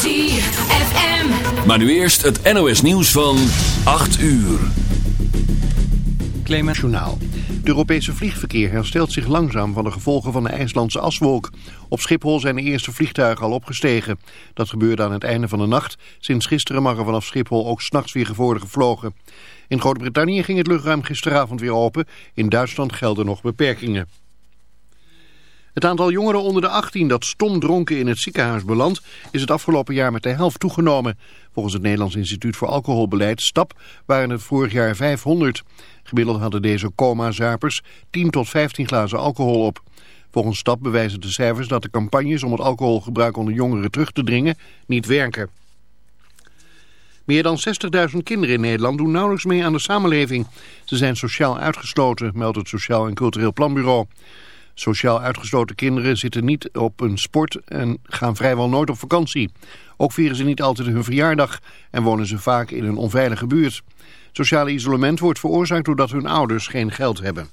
ZFM. Maar nu eerst het NOS nieuws van 8 uur. Clement Journaal. Het Europese vliegverkeer herstelt zich langzaam van de gevolgen van de IJslandse aswolk. Op Schiphol zijn de eerste vliegtuigen al opgestegen. Dat gebeurde aan het einde van de nacht. Sinds gisteren mag er vanaf Schiphol ook s'nachts weer worden gevlogen. In Groot-Brittannië ging het luchtruim gisteravond weer open. In Duitsland gelden nog beperkingen. Het aantal jongeren onder de 18 dat stom dronken in het ziekenhuis belandt... is het afgelopen jaar met de helft toegenomen. Volgens het Nederlands Instituut voor Alcoholbeleid, STAP, waren het vorig jaar 500. Gemiddeld hadden deze coma-zuipers 10 tot 15 glazen alcohol op. Volgens STAP bewijzen de cijfers dat de campagnes om het alcoholgebruik onder jongeren terug te dringen niet werken. Meer dan 60.000 kinderen in Nederland doen nauwelijks mee aan de samenleving. Ze zijn sociaal uitgesloten, meldt het Sociaal en Cultureel Planbureau. Sociaal uitgesloten kinderen zitten niet op een sport en gaan vrijwel nooit op vakantie. Ook vieren ze niet altijd hun verjaardag en wonen ze vaak in een onveilige buurt. Sociale isolement wordt veroorzaakt doordat hun ouders geen geld hebben.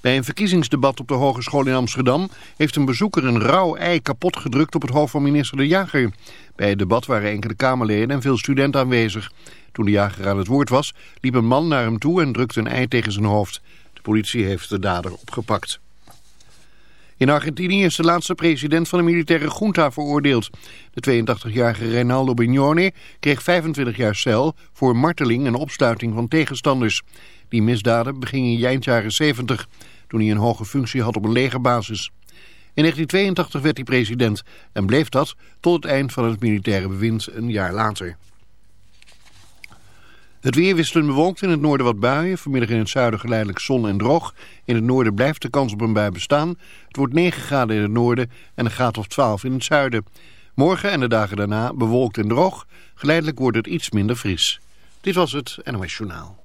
Bij een verkiezingsdebat op de Hogeschool in Amsterdam heeft een bezoeker een rauw ei kapot gedrukt op het hoofd van minister De Jager. Bij het debat waren enkele Kamerleden en veel studenten aanwezig. Toen De Jager aan het woord was, liep een man naar hem toe en drukte een ei tegen zijn hoofd. Politie heeft de dader opgepakt. In Argentinië is de laatste president van de militaire junta veroordeeld. De 82-jarige Reinaldo Bignone kreeg 25 jaar cel voor marteling en opsluiting van tegenstanders. Die misdaden begingen in eind jaren 70, toen hij een hoge functie had op een legerbasis. In 1982 werd hij president en bleef dat tot het eind van het militaire bewind een jaar later. Het weer bewolkt in het noorden wat buien. Vanmiddag in het zuiden geleidelijk zon en droog. In het noorden blijft de kans op een bui bestaan. Het wordt 9 graden in het noorden en een graad of 12 in het zuiden. Morgen en de dagen daarna bewolkt en droog. Geleidelijk wordt het iets minder fris. Dit was het NOS Journaal.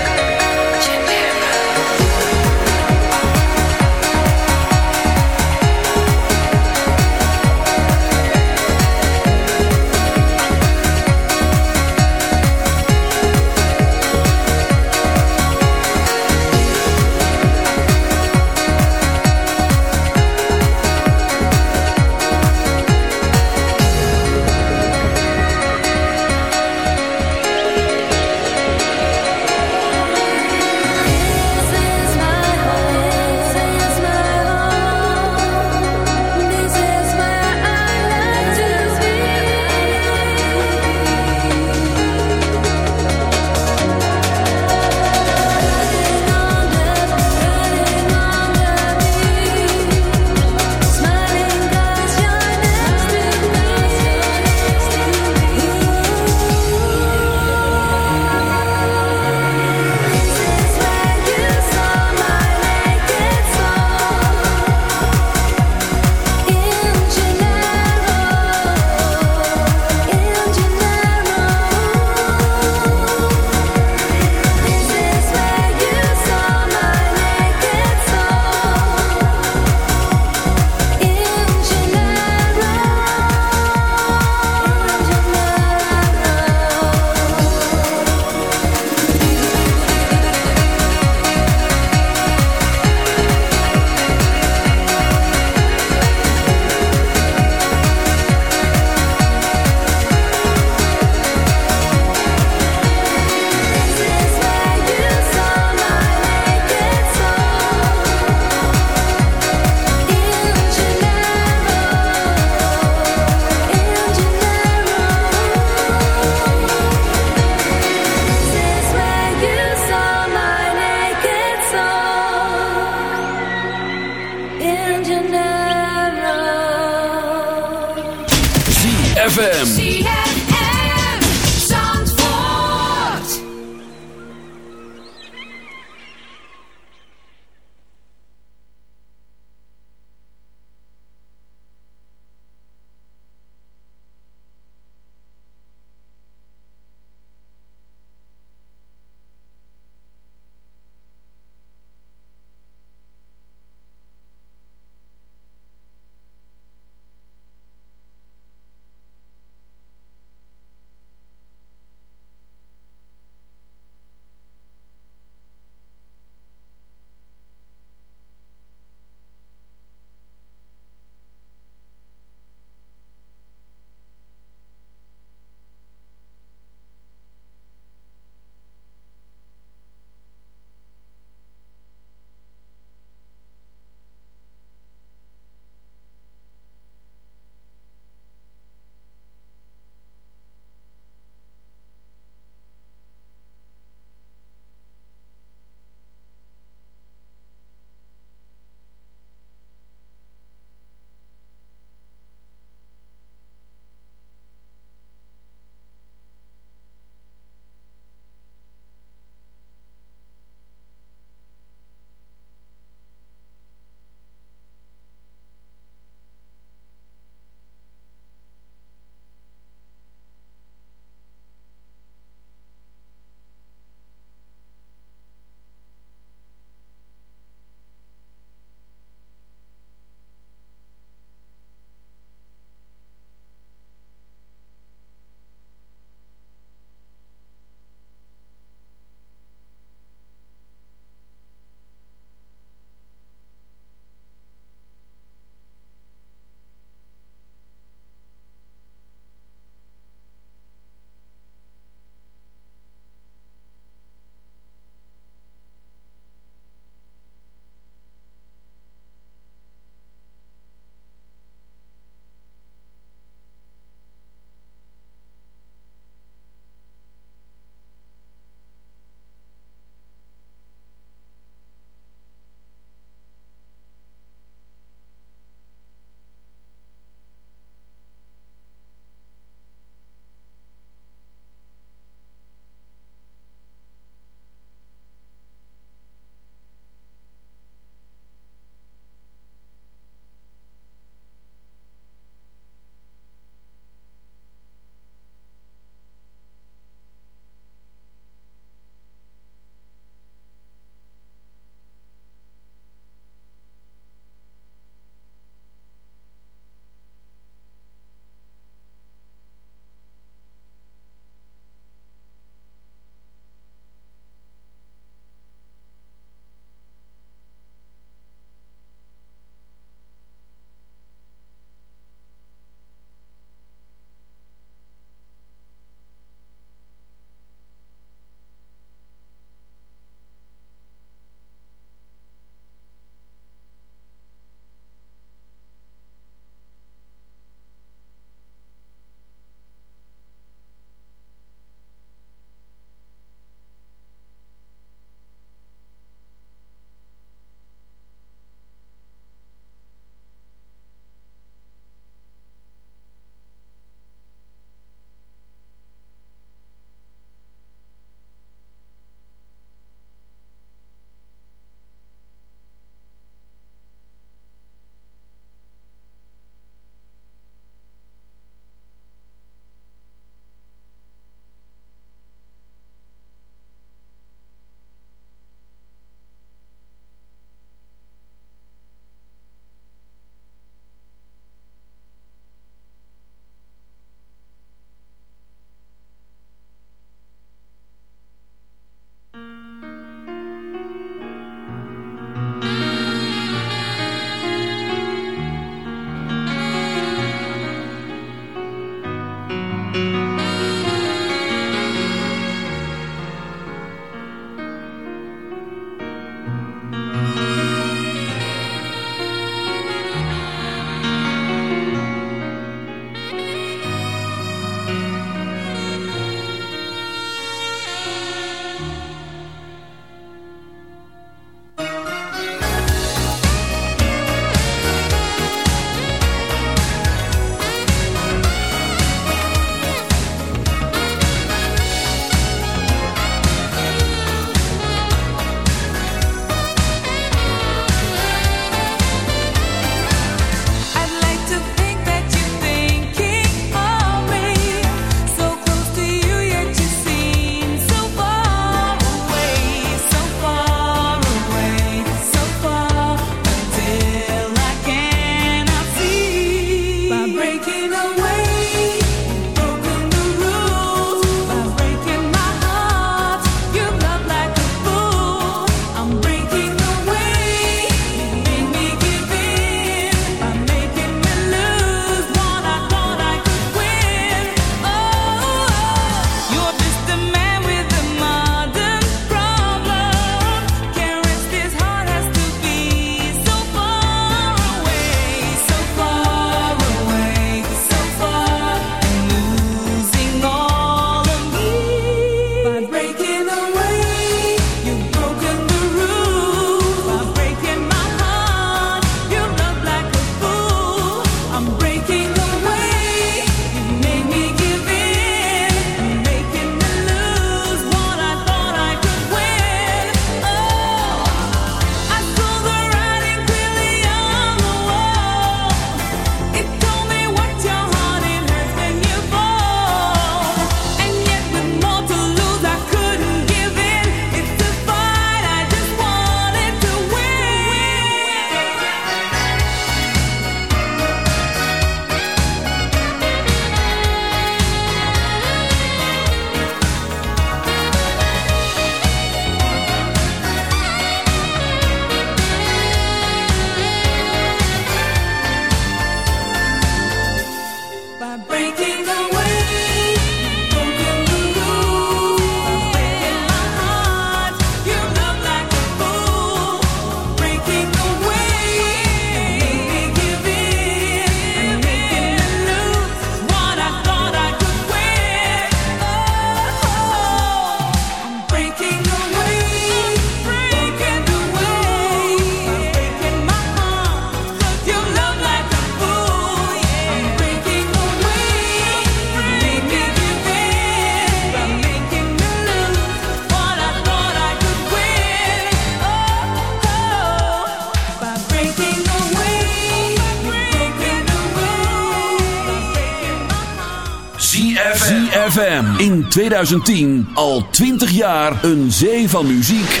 2010 al 20 jaar een zee van muziek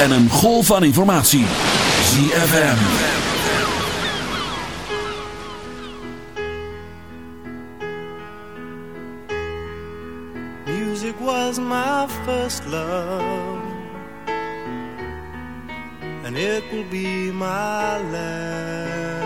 en een golf van informatie. ZFM. Music was my first love, and it will be my last.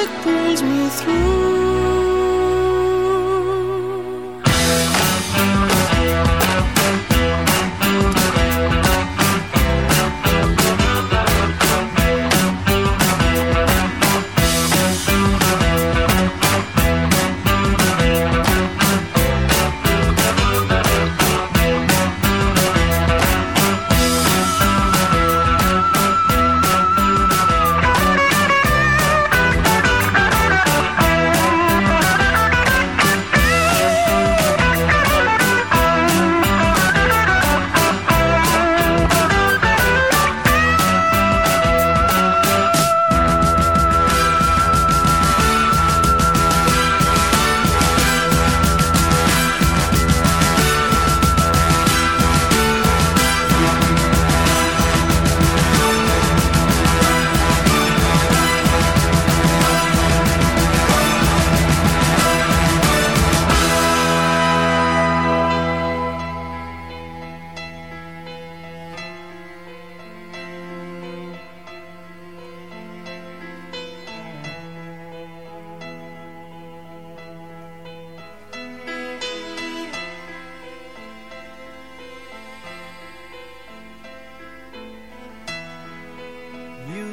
pulls me through.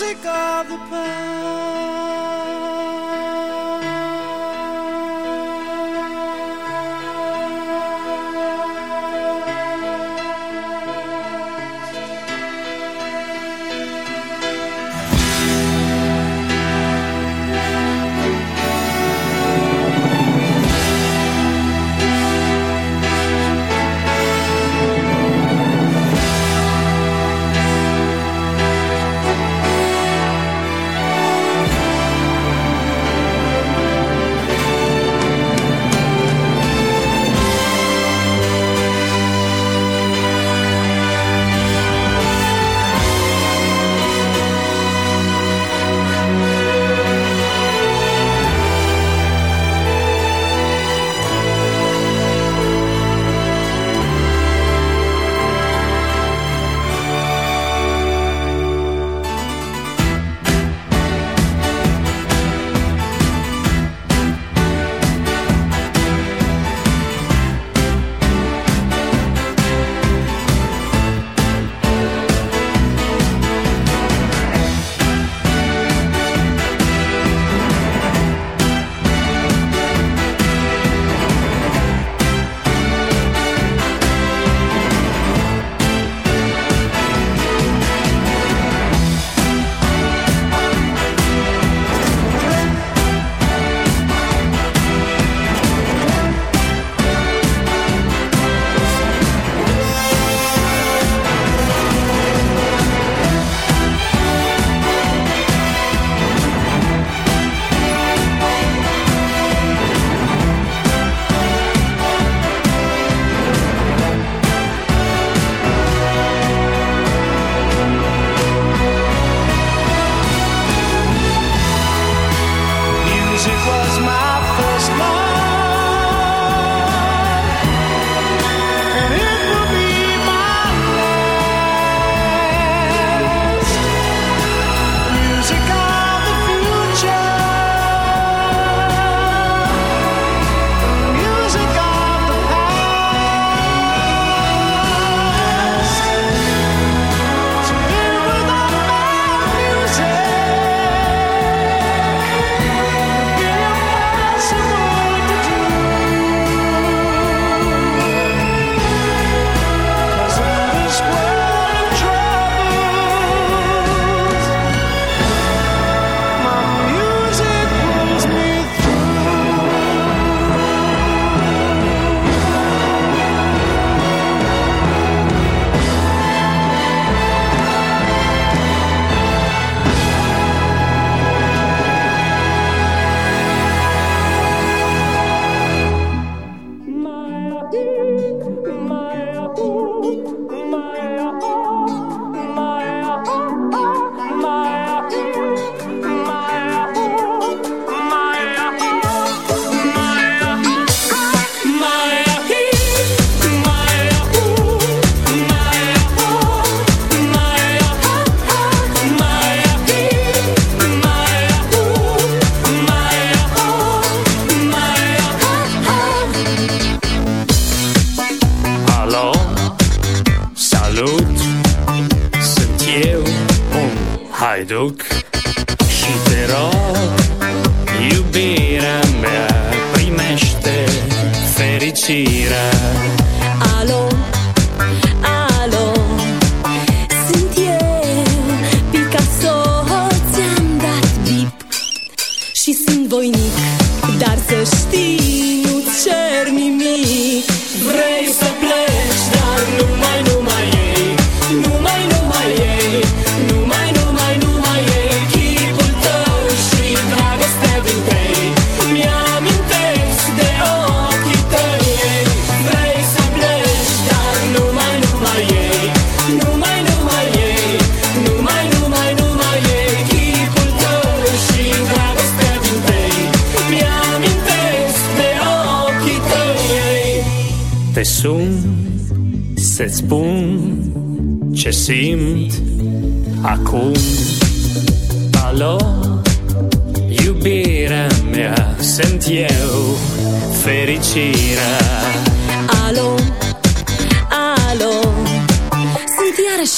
music of the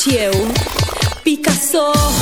și eu Picasso.